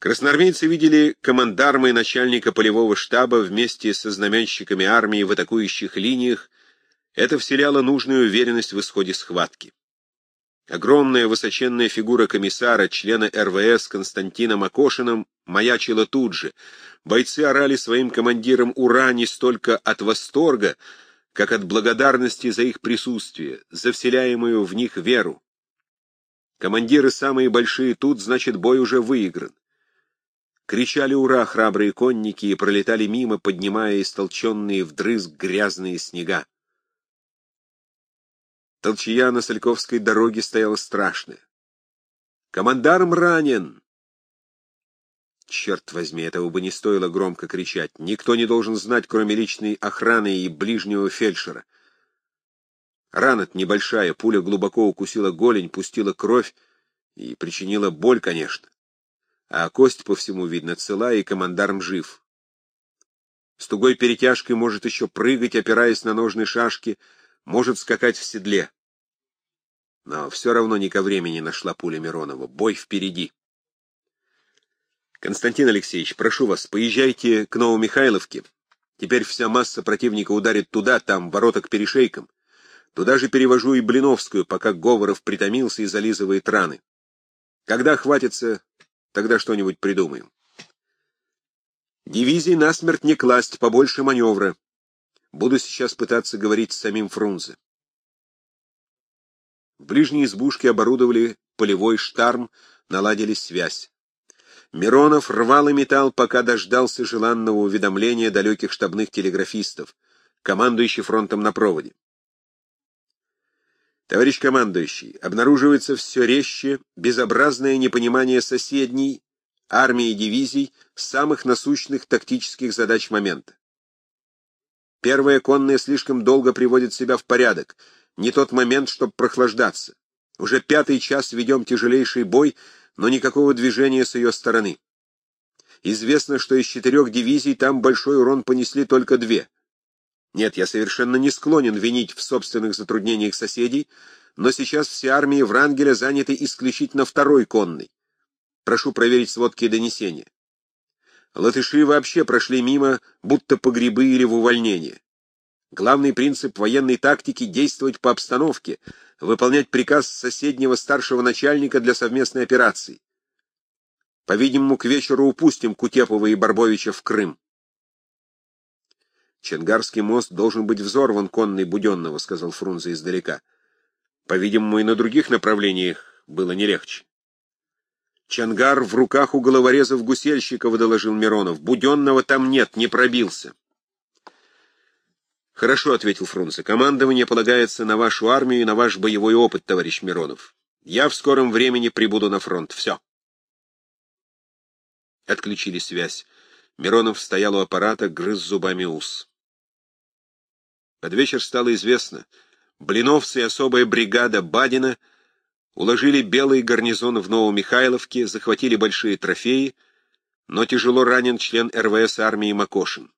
Красноармейцы видели командарма и начальника полевого штаба вместе со знаменщиками армии в атакующих линиях. Это вселяло нужную уверенность в исходе схватки. Огромная высоченная фигура комиссара, члена РВС Константина Макошиным, маячила тут же. Бойцы орали своим командирам «Ура!» не столько от восторга, как от благодарности за их присутствие, за вселяемую в них веру. Командиры самые большие тут, значит, бой уже выигран. Кричали «Ура!» храбрые конники и пролетали мимо, поднимая истолченные вдрызг грязные снега. Толчья на Сальковской дороге стояла страшная. «Командарм ранен!» Черт возьми, этого бы не стоило громко кричать. Никто не должен знать, кроме личной охраны и ближнего фельдшера. рана небольшая, пуля глубоко укусила голень, пустила кровь и причинила боль, конечно. А кость по всему видно цела, и командарм жив. С тугой перетяжкой может еще прыгать, опираясь на ножны шашки, может скакать в седле. Но все равно не ко времени нашла пуля Миронова. Бой впереди. Константин Алексеевич, прошу вас, поезжайте к Новомихайловке. Теперь вся масса противника ударит туда, там, ворота к перешейкам. Туда же перевожу и Блиновскую, пока Говоров притомился и зализывает раны. Когда хватится, тогда что-нибудь придумаем. Дивизии насмерть не класть, побольше маневра. Буду сейчас пытаться говорить с самим Фрунзе. В ближней избушке оборудовали полевой штарм, наладили связь. Миронов рвал и металл, пока дождался желанного уведомления далеких штабных телеграфистов, командующий фронтом на проводе. Товарищ командующий, обнаруживается все резче безобразное непонимание соседней армии и дивизий самых насущных тактических задач момента. Первая конная слишком долго приводит себя в порядок. Не тот момент, чтобы прохлаждаться. Уже пятый час ведем тяжелейший бой, но никакого движения с ее стороны. Известно, что из четырех дивизий там большой урон понесли только две. Нет, я совершенно не склонен винить в собственных затруднениях соседей, но сейчас все армии Врангеля заняты исключительно второй конной. Прошу проверить сводки и донесения. Латыши вообще прошли мимо, будто по грибы или в увольнение. Главный принцип военной тактики — действовать по обстановке, выполнять приказ соседнего старшего начальника для совместной операции. По-видимому, к вечеру упустим Кутепова и Барбовича в Крым. Ченгарский мост должен быть взорван конной Буденного, — сказал Фрунзе издалека. По-видимому, и на других направлениях было не легче. Чангар в руках у головорезов гусельщиков, доложил Миронов. Буденного там нет, не пробился. Хорошо, ответил Фрунзе. Командование полагается на вашу армию и на ваш боевой опыт, товарищ Миронов. Я в скором времени прибуду на фронт. Все. Отключили связь. Миронов стоял у аппарата, грыз зубами ус. Под вечер стало известно. Блиновцы и особая бригада Бадина — уложили белый гарнизон в Новомихайловке, захватили большие трофеи, но тяжело ранен член РВС армии Макошин.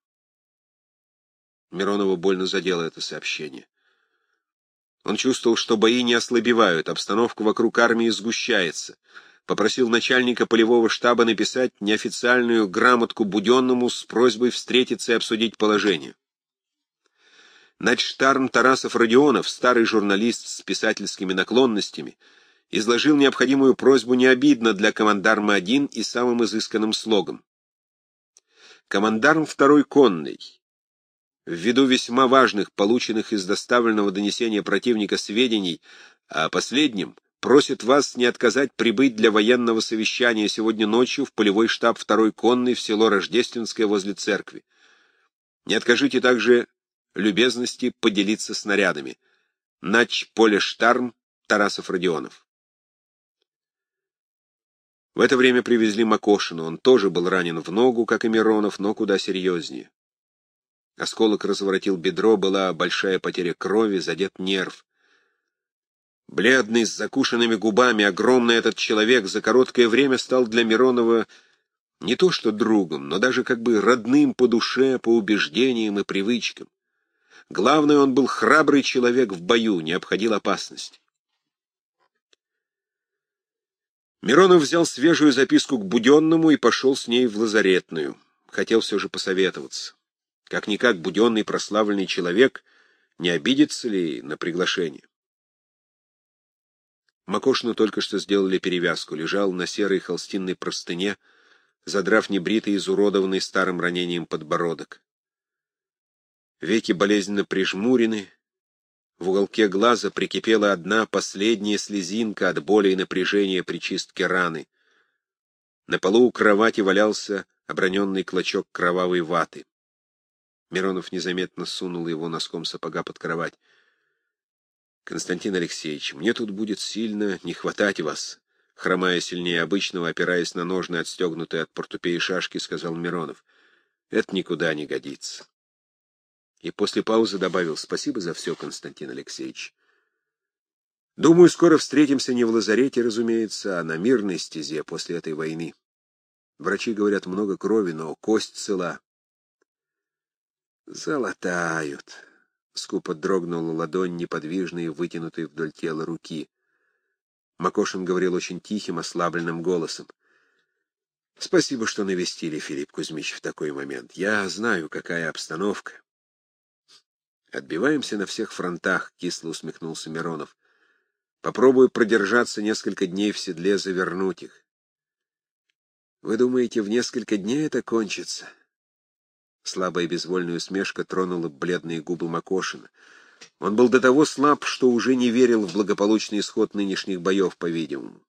Миронова больно задело это сообщение. Он чувствовал, что бои не ослабевают, обстановка вокруг армии сгущается. Попросил начальника полевого штаба написать неофициальную грамотку Буденному с просьбой встретиться и обсудить положение. Начштарм Тарасов Родионов, старый журналист с писательскими наклонностями, изложил необходимую просьбу не обидно для командарма один и самым изысканным слогом. Командарм второй конный. Ввиду весьма важных, полученных из доставленного донесения противника сведений о последнем, просит вас не отказать прибыть для военного совещания сегодня ночью в полевой штаб второй конный в село Рождественское возле церкви. Не откажите также любезности поделиться снарядами. Нач Поле Штарм, Тарасов Родионов. В это время привезли Макошину. Он тоже был ранен в ногу, как и Миронов, но куда серьезнее. Осколок разворотил бедро, была большая потеря крови, задет нерв. Бледный, с закушенными губами, огромный этот человек за короткое время стал для Миронова не то что другом, но даже как бы родным по душе, по убеждениям и привычкам. Главное, он был храбрый человек в бою, не обходил опасность. Миронов взял свежую записку к Буденному и пошел с ней в лазаретную. Хотел все же посоветоваться. Как-никак Буденный прославленный человек, не обидится ли на приглашение? Макошину только что сделали перевязку, лежал на серой холстинной простыне, задрав небритый, изуродованный старым ранением подбородок. Веки болезненно прижмурены, в уголке глаза прикипела одна последняя слезинка от боли и напряжения при чистке раны. На полу у кровати валялся оброненный клочок кровавой ваты. Миронов незаметно сунул его носком сапога под кровать. — Константин Алексеевич, мне тут будет сильно не хватать вас, — хромая сильнее обычного, опираясь на ножны, отстегнутые от портупеи шашки, сказал Миронов. — Это никуда не годится. И после паузы добавил «Спасибо за все, Константин Алексеевич». Думаю, скоро встретимся не в лазарете, разумеется, а на мирной стезе после этой войны. Врачи говорят, много крови, но кость цела. Золотают. Скупо дрогнула ладонь, неподвижной вытянутой вдоль тела руки. Макошин говорил очень тихим, ослабленным голосом. Спасибо, что навестили, Филипп Кузьмич, в такой момент. Я знаю, какая обстановка. Отбиваемся на всех фронтах, кисло усмехнулся Миронов. Попробую продержаться несколько дней в седле, завернуть их. Вы думаете, в несколько дней это кончится? Слабая безвольная усмешка тронула бледные губы Макошина. Он был до того слаб, что уже не верил в благополучный исход нынешних боев, по-видимому.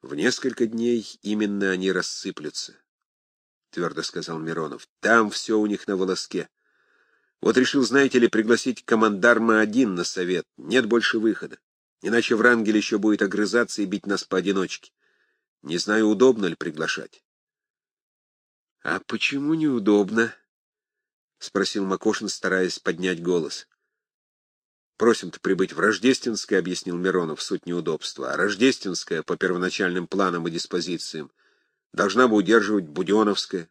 В несколько дней именно они рассыплются, — твердо сказал Миронов. Там все у них на волоске. Вот решил, знаете ли, пригласить командарма один на совет. Нет больше выхода. Иначе Врангель еще будет огрызаться и бить нас поодиночке. Не знаю, удобно ли приглашать. — А почему неудобно? — спросил Макошин, стараясь поднять голос. — Просим-то прибыть в Рождественское, — объяснил Миронов, суть неудобства. А Рождественское, по первоначальным планам и диспозициям, должна бы удерживать Буденовская.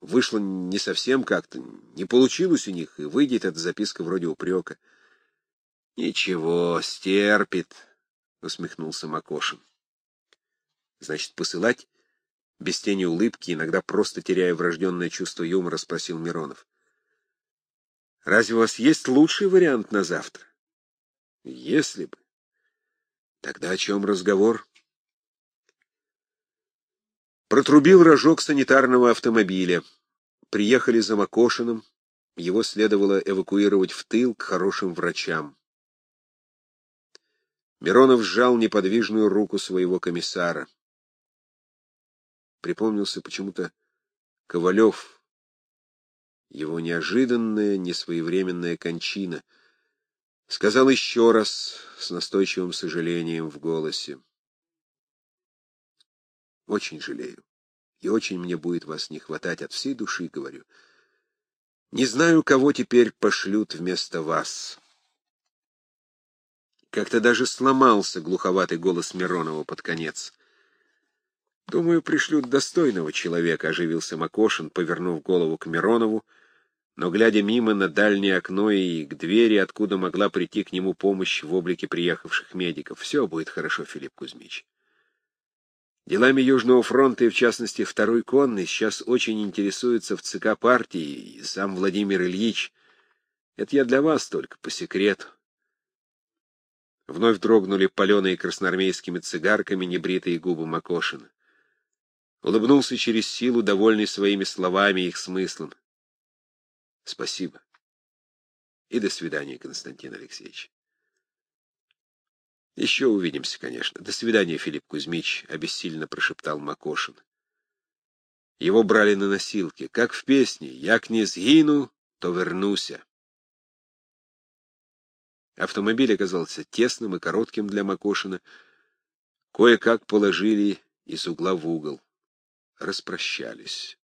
Вышло не совсем как-то, не получилось у них, и выйдет эта записка вроде упрека. — Ничего, стерпит, — усмехнулся Макошин. — Значит, посылать? Без тени улыбки, иногда просто теряя врожденное чувство юмора, спросил Миронов. — Разве у вас есть лучший вариант на завтра? — Если бы. Тогда о чем разговор? — Протрубил рожок санитарного автомобиля. Приехали за Макошиным. Его следовало эвакуировать в тыл к хорошим врачам. Миронов сжал неподвижную руку своего комиссара. Припомнился почему-то Ковалев, его неожиданная, несвоевременная кончина. Сказал еще раз, с настойчивым сожалением в голосе. Очень жалею. И очень мне будет вас не хватать от всей души, говорю. Не знаю, кого теперь пошлют вместо вас. Как-то даже сломался глуховатый голос Миронова под конец. Думаю, пришлют достойного человека, оживился Макошин, повернув голову к Миронову, но, глядя мимо на дальнее окно и к двери, откуда могла прийти к нему помощь в облике приехавших медиков, все будет хорошо, Филипп Кузьмич. Делами Южного фронта и, в частности, второй конный сейчас очень интересуется в ЦК партии и сам Владимир Ильич. Это я для вас только, по секрету. Вновь дрогнули паленые красноармейскими цигарками небритые губы Макошина. Улыбнулся через силу, довольный своими словами и их смыслом. Спасибо. И до свидания, Константин Алексеевич. Еще увидимся, конечно. До свидания, Филипп Кузьмич, — обессильно прошептал Макошин. Его брали на носилки, как в песне «Як не сгину, то вернуся». Автомобиль оказался тесным и коротким для Макошина. Кое-как положили из угла в угол. Распрощались.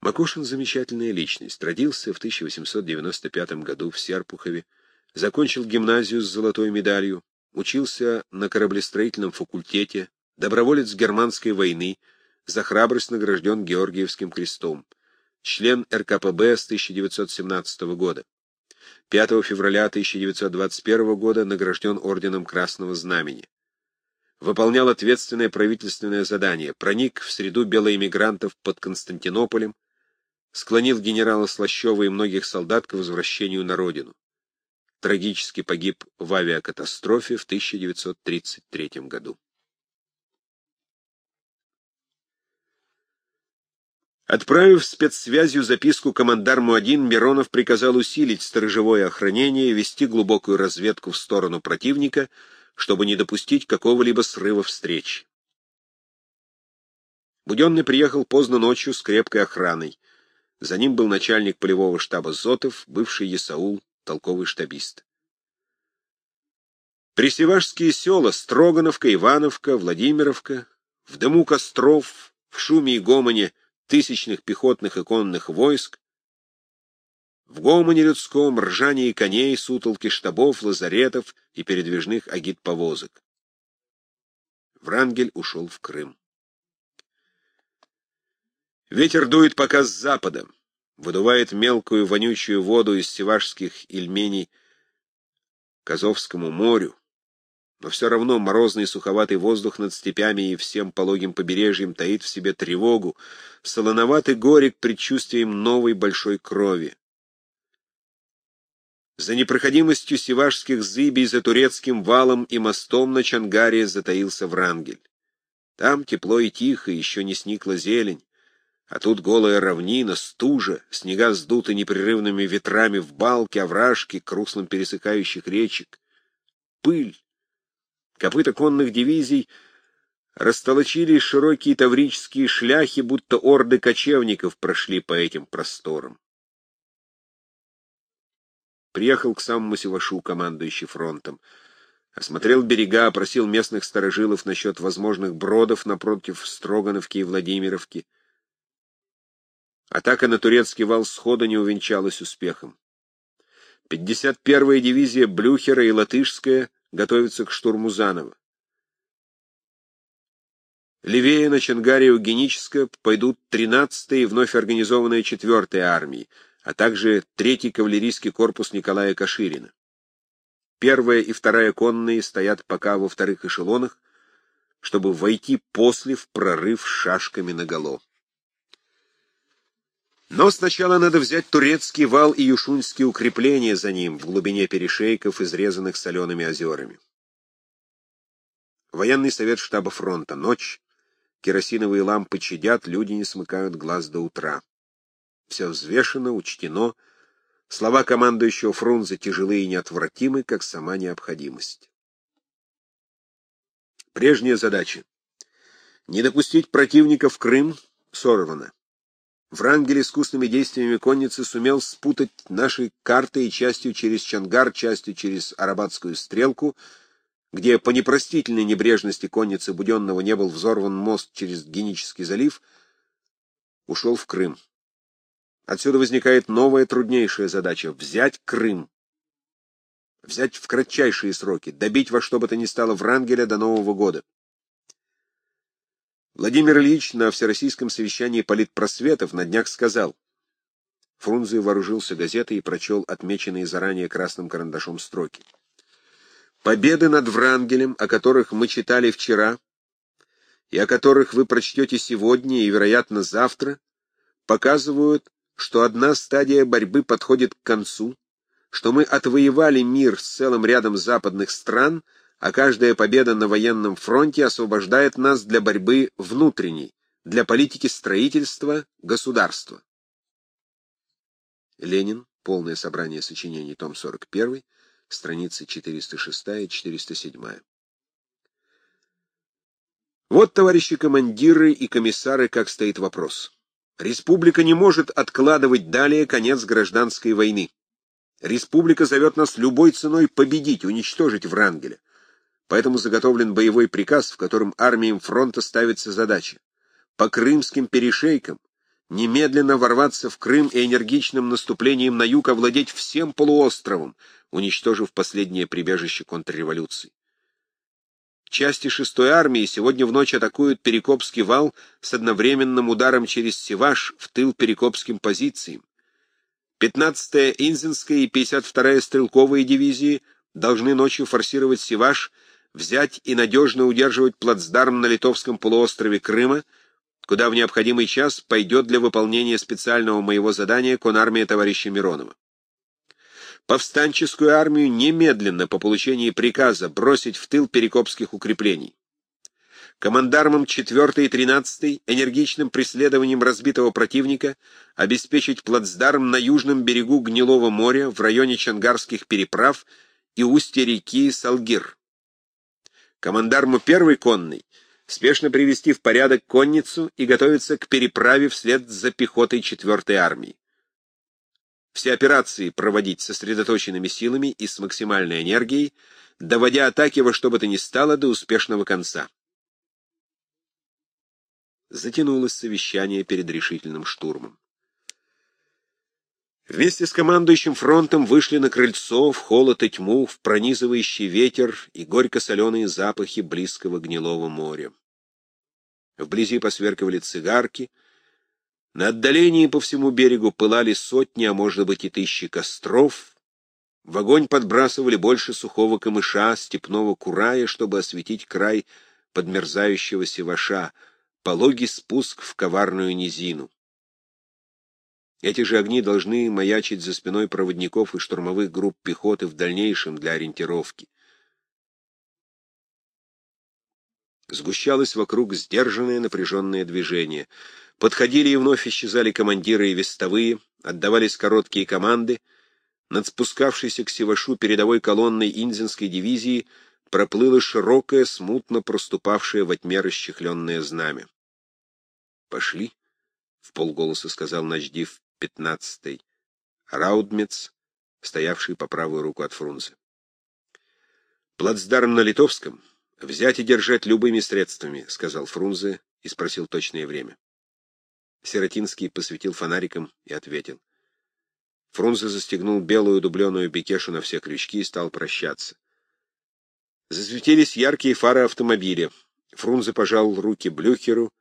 Макошин — замечательная личность. Родился в 1895 году в Серпухове, Закончил гимназию с золотой медалью, учился на кораблестроительном факультете, доброволец германской войны, за храбрость награжден Георгиевским крестом, член РКПБ с 1917 года. 5 февраля 1921 года награжден Орденом Красного Знамени. Выполнял ответственное правительственное задание, проник в среду белоэмигрантов под Константинополем, склонил генерала Слащева и многих солдат к возвращению на родину. Трагически погиб в авиакатастрофе в 1933 году. Отправив спецсвязью записку командарму-1, Миронов приказал усилить сторожевое охранение вести глубокую разведку в сторону противника, чтобы не допустить какого-либо срыва встречи. Буденный приехал поздно ночью с крепкой охраной. За ним был начальник полевого штаба Зотов, бывший Есаул, толковый штабист. Присевашские села Строгановка, Ивановка, Владимировка, в дыму костров, в шуме и гомоне — тысячных пехотных и конных войск, в гомоне людском ржании коней, сутолки штабов, лазаретов и передвижных агитповозок. Врангель ушел в Крым. Ветер дует пока с запада, выдувает мелкую вонючую воду из севашских ильменей к Азовскому морю, но все равно морозный суховатый воздух над степями и всем пологим побережьем таит в себе тревогу, солоноватый горек предчувствием новой большой крови. За непроходимостью севашских зыбей, за турецким валом и мостом на Чангаре затаился Врангель. Там тепло и тихо, еще не сникла зелень, а тут голая равнина, стужа, снега сдуты непрерывными ветрами в балке, овражки, к руслам пересыхающих речек. Пыль, Копыта конных дивизий растолочили широкие таврические шляхи, будто орды кочевников прошли по этим просторам. Приехал к самому Севашу, командующий фронтом. Осмотрел берега, опросил местных сторожилов насчет возможных бродов напротив Строгановки и Владимировки. Атака на турецкий вал схода не увенчалась успехом. 51-я дивизия Блюхера и Латышская готовится к штурму заново. Левее на Чангаре у пойдут 13-я и вновь организованная 4-я армии, а также 3-й кавалерийский корпус Николая Каширина. Первая и вторая конные стоят пока во вторых эшелонах, чтобы войти после в прорыв шашками наголо. Но сначала надо взять турецкий вал и юшуньские укрепления за ним в глубине перешейков, изрезанных солеными озерами. Военный совет штаба фронта. Ночь. Керосиновые лампы чадят, люди не смыкают глаз до утра. Все взвешено, учтено. Слова командующего Фрунзе тяжелые и неотвратимы, как сама необходимость. Прежняя задача. Не допустить противника в Крым сорвана. Врангель искусными действиями конницы сумел спутать наши карты и частью через Чангар, частью через Арабатскую стрелку, где по непростительной небрежности конницы Буденного не был взорван мост через Генический залив, ушел в Крым. Отсюда возникает новая труднейшая задача — взять Крым. Взять в кратчайшие сроки, добить во что бы то ни стало Врангеля до Нового года. Владимир Ильич на Всероссийском совещании политпросветов на днях сказал, Фрунзе вооружился газетой и прочел отмеченные заранее красным карандашом строки. «Победы над Врангелем, о которых мы читали вчера, и о которых вы прочтете сегодня и, вероятно, завтра, показывают, что одна стадия борьбы подходит к концу, что мы отвоевали мир с целым рядом западных стран — а каждая победа на военном фронте освобождает нас для борьбы внутренней, для политики строительства государства. Ленин. Полное собрание сочинений. Том 41. Страницы 406 и 407. Вот, товарищи командиры и комиссары, как стоит вопрос. Республика не может откладывать далее конец гражданской войны. Республика зовет нас любой ценой победить, уничтожить Врангеля. Поэтому заготовлен боевой приказ, в котором армиям фронта ставится задача по крымским перешейкам немедленно ворваться в Крым и энергичным наступлением на юг овладеть всем полуостровом, уничтожив последнее прибежище контрреволюции. Части 6-й армии сегодня в ночь атакуют Перекопский вал с одновременным ударом через Севаш в тыл Перекопским позициям. 15-я Инзинская и 52-я стрелковые дивизии должны ночью форсировать Сиваш, взять и надежно удерживать плацдарм на Литовском полуострове Крыма, куда в необходимый час пойдет для выполнения специального моего задания конармия товарища Миронова. Повстанческую армию немедленно по получении приказа бросить в тыл перекопских укреплений. Командармам 4 и 13 энергичным преследованием разбитого противника обеспечить плацдарм на южном берегу Гнилого моря в районе Чангарских переправ и устья реки Салгир. Командарму 1 конной спешно привести в порядок конницу и готовиться к переправе вслед за пехотой 4-й армии. Все операции проводить сосредоточенными силами и с максимальной энергией, доводя атаки во что бы то ни стало до успешного конца. Затянулось совещание перед решительным штурмом. Вместе с командующим фронтом вышли на крыльцо в холод и тьму, в пронизывающий ветер и горько-соленые запахи близкого гнилого моря. Вблизи посверкивали цигарки, на отдалении по всему берегу пылали сотни, а может быть и тысячи костров, в огонь подбрасывали больше сухого камыша, степного курая, чтобы осветить край подмерзающего севаша, пологий спуск в коварную низину. Эти же огни должны маячить за спиной проводников и штурмовых групп пехоты в дальнейшем для ориентировки. Сгущалось вокруг сдержанное напряженное движение. Подходили и вновь исчезали командиры и вестовые, отдавались короткие команды. Над спускавшейся к Севашу передовой колонной Инзинской дивизии проплыло широкое, смутно проступавшее во тьме расчехленное знамя. «Пошли», — в полголоса сказал Ночдив пятнадцатый, Раудмец, стоявший по правую руку от Фрунзе. «Плацдарм на Литовском взять и держать любыми средствами», — сказал Фрунзе и спросил точное время. Сиротинский посветил фонариком и ответил. Фрунзе застегнул белую дубленую бекешу на все крючки и стал прощаться. Засветились яркие фары автомобиля. Фрунзе пожал руки Блюхеру,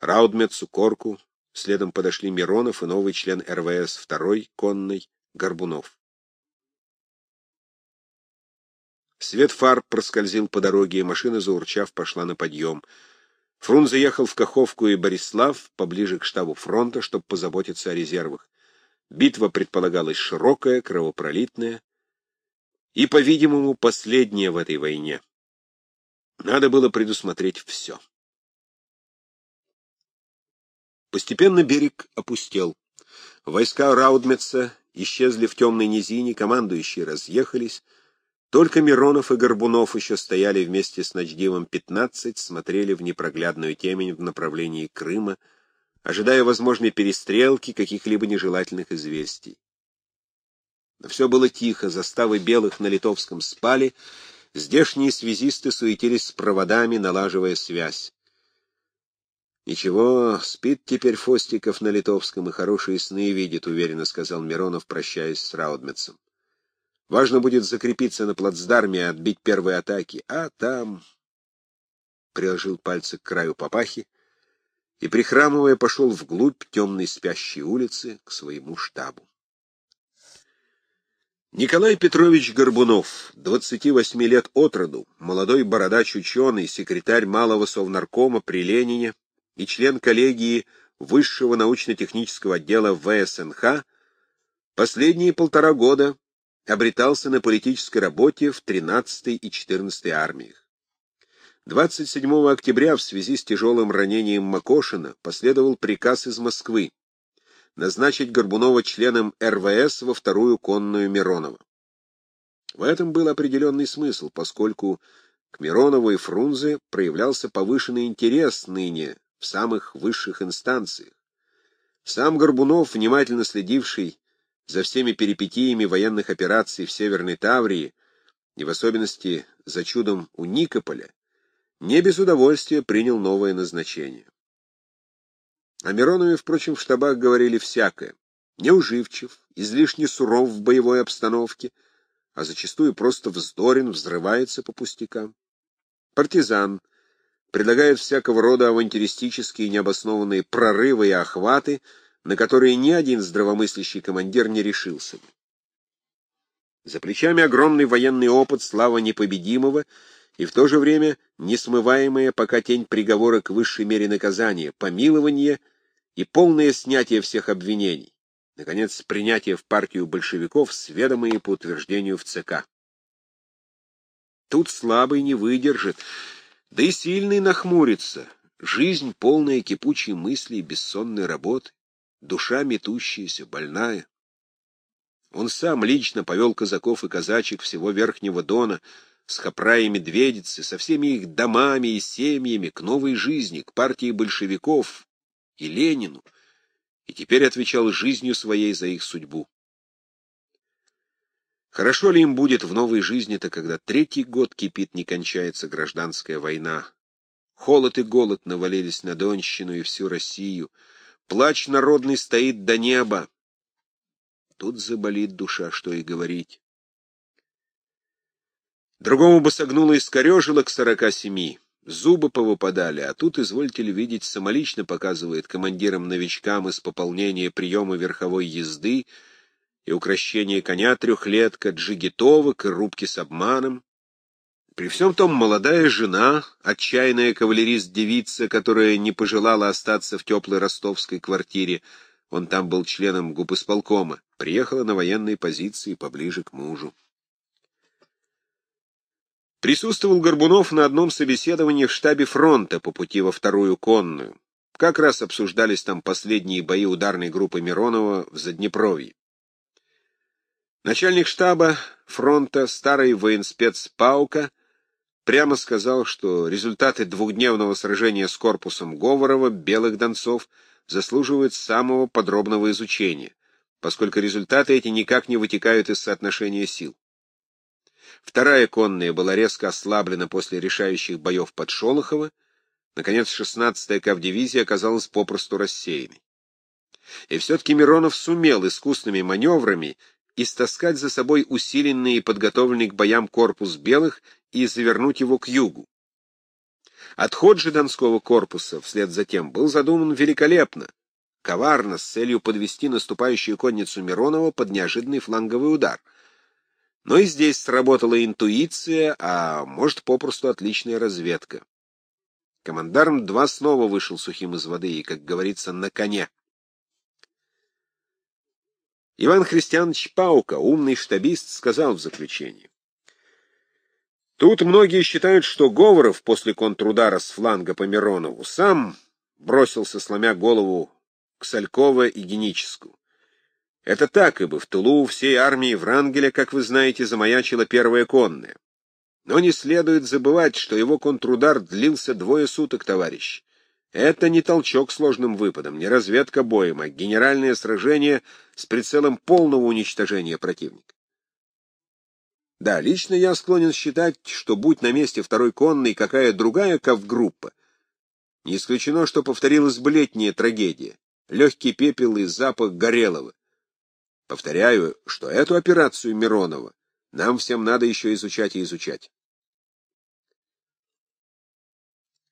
Раудмецу, Корку, Следом подошли Миронов и новый член РВС, второй, конный, Горбунов. Свет фар проскользил по дороге, и машина, заурчав, пошла на подъем. Фрун заехал в Каховку и Борислав, поближе к штабу фронта, чтобы позаботиться о резервах. Битва предполагалась широкая, кровопролитная и, по-видимому, последняя в этой войне. Надо было предусмотреть все. Постепенно берег опустел. Войска Раудмеца исчезли в темной низине, командующие разъехались. Только Миронов и Горбунов еще стояли вместе с Ночдивом 15, смотрели в непроглядную темень в направлении Крыма, ожидая возможной перестрелки, каких-либо нежелательных известий. Но все было тихо, заставы белых на литовском спали, здешние связисты суетились с проводами, налаживая связь. «Ничего, спит теперь Фостиков на Литовском и хорошие сны видит», — уверенно сказал Миронов, прощаясь с Раудмецем. «Важно будет закрепиться на плацдарме и отбить первые атаки, а там...» Приложил пальцы к краю папахи и, прихрамывая, пошел вглубь темной спящей улицы к своему штабу. Николай Петрович Горбунов, 28 лет от роду, молодой бородач-ученый, секретарь малого совнаркома при Ленине, и член коллегии Высшего научно-технического отдела ВСНХ, последние полтора года обретался на политической работе в 13-й и 14-й армиях. 27 октября в связи с тяжелым ранением Макошина последовал приказ из Москвы назначить Горбунова членом РВС во вторую конную Миронова. В этом был определенный смысл, поскольку к Миронову и Фрунзе проявлялся повышенный интерес ныне в самых высших инстанциях. Сам Горбунов, внимательно следивший за всеми перипетиями военных операций в Северной Таврии, и в особенности за чудом у Никополя, не без удовольствия принял новое назначение. О Миронове, впрочем, в штабах говорили всякое. Неуживчив, излишне суров в боевой обстановке, а зачастую просто вздорен, взрывается по пустякам. Партизан — предлагает всякого рода авантюристические необоснованные прорывы и охваты, на которые ни один здравомыслящий командир не решился. За плечами огромный военный опыт, слава непобедимого и в то же время несмываемая пока тень приговора к высшей мере наказания, помилование и полное снятие всех обвинений. Наконец, принятие в партию большевиков, сведомые по утверждению в ЦК. Тут слабый не выдержит, да и сильный нахмурится. Жизнь, полная кипучей мыслей и бессонной работы, душа метущаяся, больная. Он сам лично повел казаков и казачек всего Верхнего Дона с Хопра и Медведицы, со всеми их домами и семьями к новой жизни, к партии большевиков и Ленину, и теперь отвечал жизнью своей за их судьбу. Хорошо ли им будет в новой жизни-то, когда третий год кипит, не кончается гражданская война? Холод и голод навалились на Донщину и всю Россию. Плач народный стоит до неба. Тут заболит душа, что и говорить. Другому бы согнуло и скорежило к сорока семи. Зубы повыпадали, а тут, извольте ли видеть, самолично показывает командирам-новичкам из пополнения приема верховой езды и укращение коня трехлетка, джигитовок и рубки с обманом. При всем том молодая жена, отчаянная кавалерист-девица, которая не пожелала остаться в теплой ростовской квартире, он там был членом губысполкома, приехала на военные позиции поближе к мужу. Присутствовал Горбунов на одном собеседовании в штабе фронта по пути во вторую конную. Как раз обсуждались там последние бои ударной группы Миронова в Заднепровье. Начальник штаба фронта, старый военспец Паука, прямо сказал, что результаты двухдневного сражения с корпусом Говорова, белых донцов, заслуживают самого подробного изучения, поскольку результаты эти никак не вытекают из соотношения сил. Вторая конная была резко ослаблена после решающих боев под Шолохово, наконец, 16-я кавдивизия оказалась попросту рассеянной. И все-таки Миронов сумел искусными маневрами истаскать за собой усиленный и подготовленный к боям корпус белых и завернуть его к югу. Отход же Донского корпуса вслед за тем был задуман великолепно, коварно, с целью подвести наступающую конницу Миронова под неожиданный фланговый удар. Но и здесь сработала интуиция, а может, попросту отличная разведка. Командарм два снова вышел сухим из воды и, как говорится, на коне. Иван Христианович Паука, умный штабист, сказал в заключении. Тут многие считают, что Говоров после контрудара с фланга по Миронову сам бросился, сломя голову к Салькова и Геническу. Это так, ибо в тылу всей армии Врангеля, как вы знаете, замаячила первая конная. Но не следует забывать, что его контрудар длился двое суток, товарищ. Это не толчок сложным выпадом, не разведка боем, а генеральное сражение с прицелом полного уничтожения противника. Да, лично я склонен считать, что будь на месте второй конной какая другая кавгруппа, не исключено, что повторилась бы летняя трагедия, легкий пепел и запах горелого. Повторяю, что эту операцию Миронова нам всем надо еще изучать и изучать.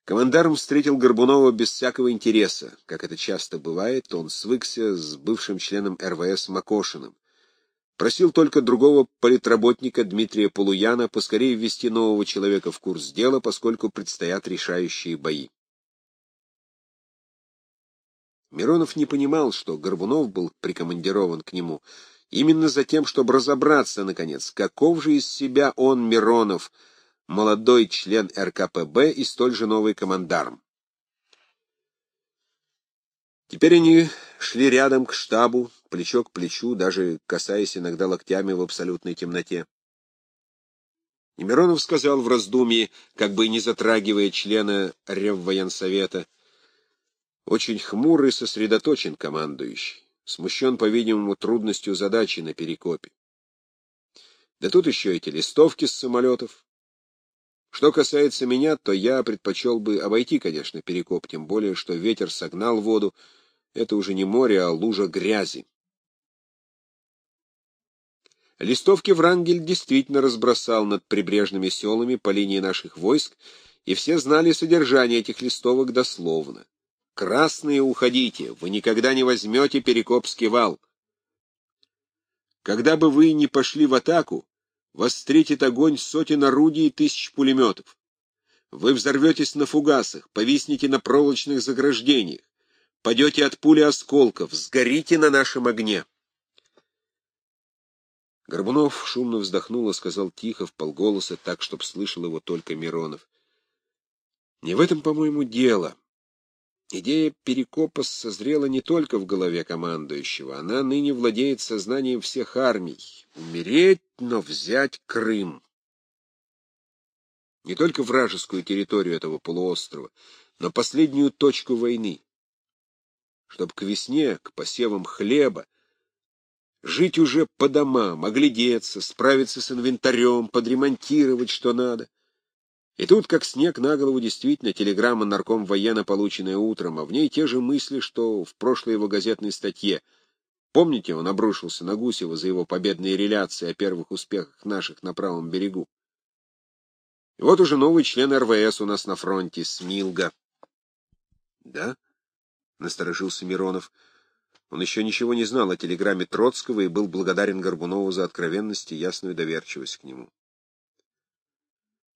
Командарм встретил Горбунова без всякого интереса. Как это часто бывает, он свыкся с бывшим членом РВС Макошиным. Просил только другого политработника Дмитрия Полуяна поскорее ввести нового человека в курс дела, поскольку предстоят решающие бои. Миронов не понимал, что Горбунов был прикомандирован к нему именно за тем, чтобы разобраться, наконец, каков же из себя он, Миронов, — молодой член РКПБ и столь же новый командарм. Теперь они шли рядом к штабу, плечо к плечу, даже касаясь иногда локтями в абсолютной темноте. И Миронов сказал в раздумье, как бы не затрагивая члена Реввоенсовета, очень хмурый сосредоточен командующий, смущен, по-видимому, трудностью задачи на Перекопе. Да тут еще эти листовки с самолетов. Что касается меня, то я предпочел бы обойти, конечно, перекоп, тем более, что ветер согнал воду. Это уже не море, а лужа грязи. Листовки Врангель действительно разбросал над прибрежными селами по линии наших войск, и все знали содержание этих листовок дословно. Красные, уходите, вы никогда не возьмете Перекопский вал. Когда бы вы ни пошли в атаку, вас встретит огонь сотен орудий и тысяч пулеметов. Вы взорветесь на фугасах, повиснете на проволочных заграждениях, падете от пули осколков, сгорите на нашем огне. Горбунов шумно вздохнул и сказал тихо, в полголоса, так, чтоб слышал его только Миронов. Не в этом, по-моему, дело. Идея Перекопа созрела не только в голове командующего, она ныне владеет сознанием всех армий. Умереть, но взять Крым. Не только вражескую территорию этого полуострова, но последнюю точку войны. Чтоб к весне, к посевам хлеба, жить уже по домам, оглядеться, справиться с инвентарем, подремонтировать, что надо. И тут, как снег на голову, действительно телеграмма нарком военно, полученная утром, а в ней те же мысли, что в прошлой его газетной статье. Помните, он обрушился на Гусева за его победные реляции о первых успехах наших на правом берегу? И вот уже новый член РВС у нас на фронте, Смилга. — Да? — насторожился Миронов. Он еще ничего не знал о телеграмме Троцкого и был благодарен Горбунову за откровенность и ясную доверчивость к нему.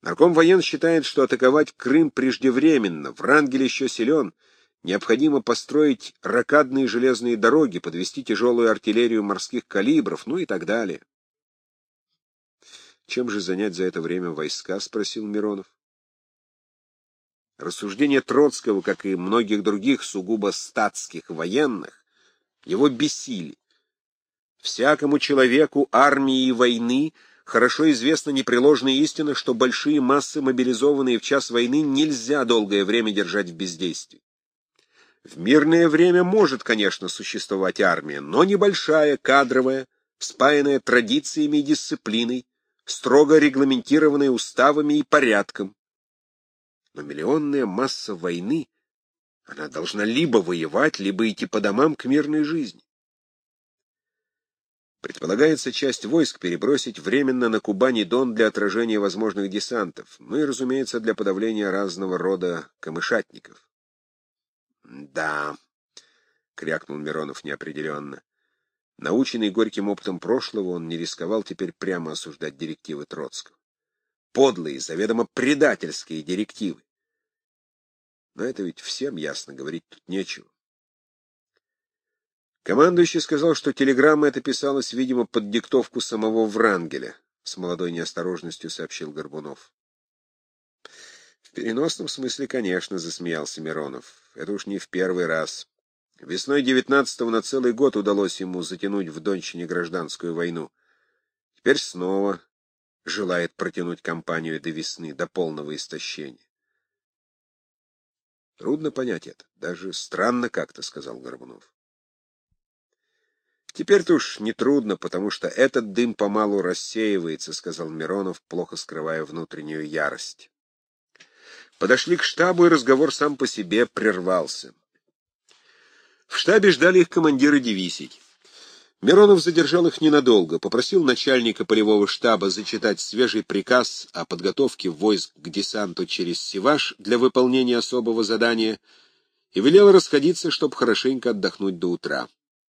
Нарком воен считает, что атаковать Крым преждевременно, Врангель еще силен, необходимо построить ракадные железные дороги, подвести тяжелую артиллерию морских калибров, ну и так далее. «Чем же занять за это время войска?» — спросил Миронов. Рассуждения Троцкого, как и многих других сугубо статских военных, его бесили. Всякому человеку армии и войны — хорошо известна непреложная истина, что большие массы, мобилизованные в час войны, нельзя долгое время держать в бездействии. В мирное время может, конечно, существовать армия, но небольшая, кадровая, спаянная традициями и дисциплиной, строго регламентированная уставами и порядком. Но миллионная масса войны, она должна либо воевать, либо идти по домам к мирной жизни. Предполагается часть войск перебросить временно на Кубани Дон для отражения возможных десантов, ну и, разумеется, для подавления разного рода камышатников. — Да, — крякнул Миронов неопределенно. Наученный горьким опытом прошлого, он не рисковал теперь прямо осуждать директивы Троцкого. Подлые, заведомо предательские директивы. Но это ведь всем ясно, говорить тут нечего. Командующий сказал, что телеграмма эта писалась, видимо, под диктовку самого Врангеля, с молодой неосторожностью сообщил Горбунов. В переносном смысле, конечно, засмеялся Миронов. Это уж не в первый раз. Весной девятнадцатого на целый год удалось ему затянуть в Дончине гражданскую войну. Теперь снова желает протянуть кампанию до весны, до полного истощения. Трудно понять это, даже странно как-то, — сказал Горбунов. Теперь-то уж нетрудно, потому что этот дым помалу рассеивается, — сказал Миронов, плохо скрывая внутреннюю ярость. Подошли к штабу, и разговор сам по себе прервался. В штабе ждали их командиры дивизий. Миронов задержал их ненадолго, попросил начальника полевого штаба зачитать свежий приказ о подготовке войск к десанту через Сиваш для выполнения особого задания и велел расходиться, чтобы хорошенько отдохнуть до утра.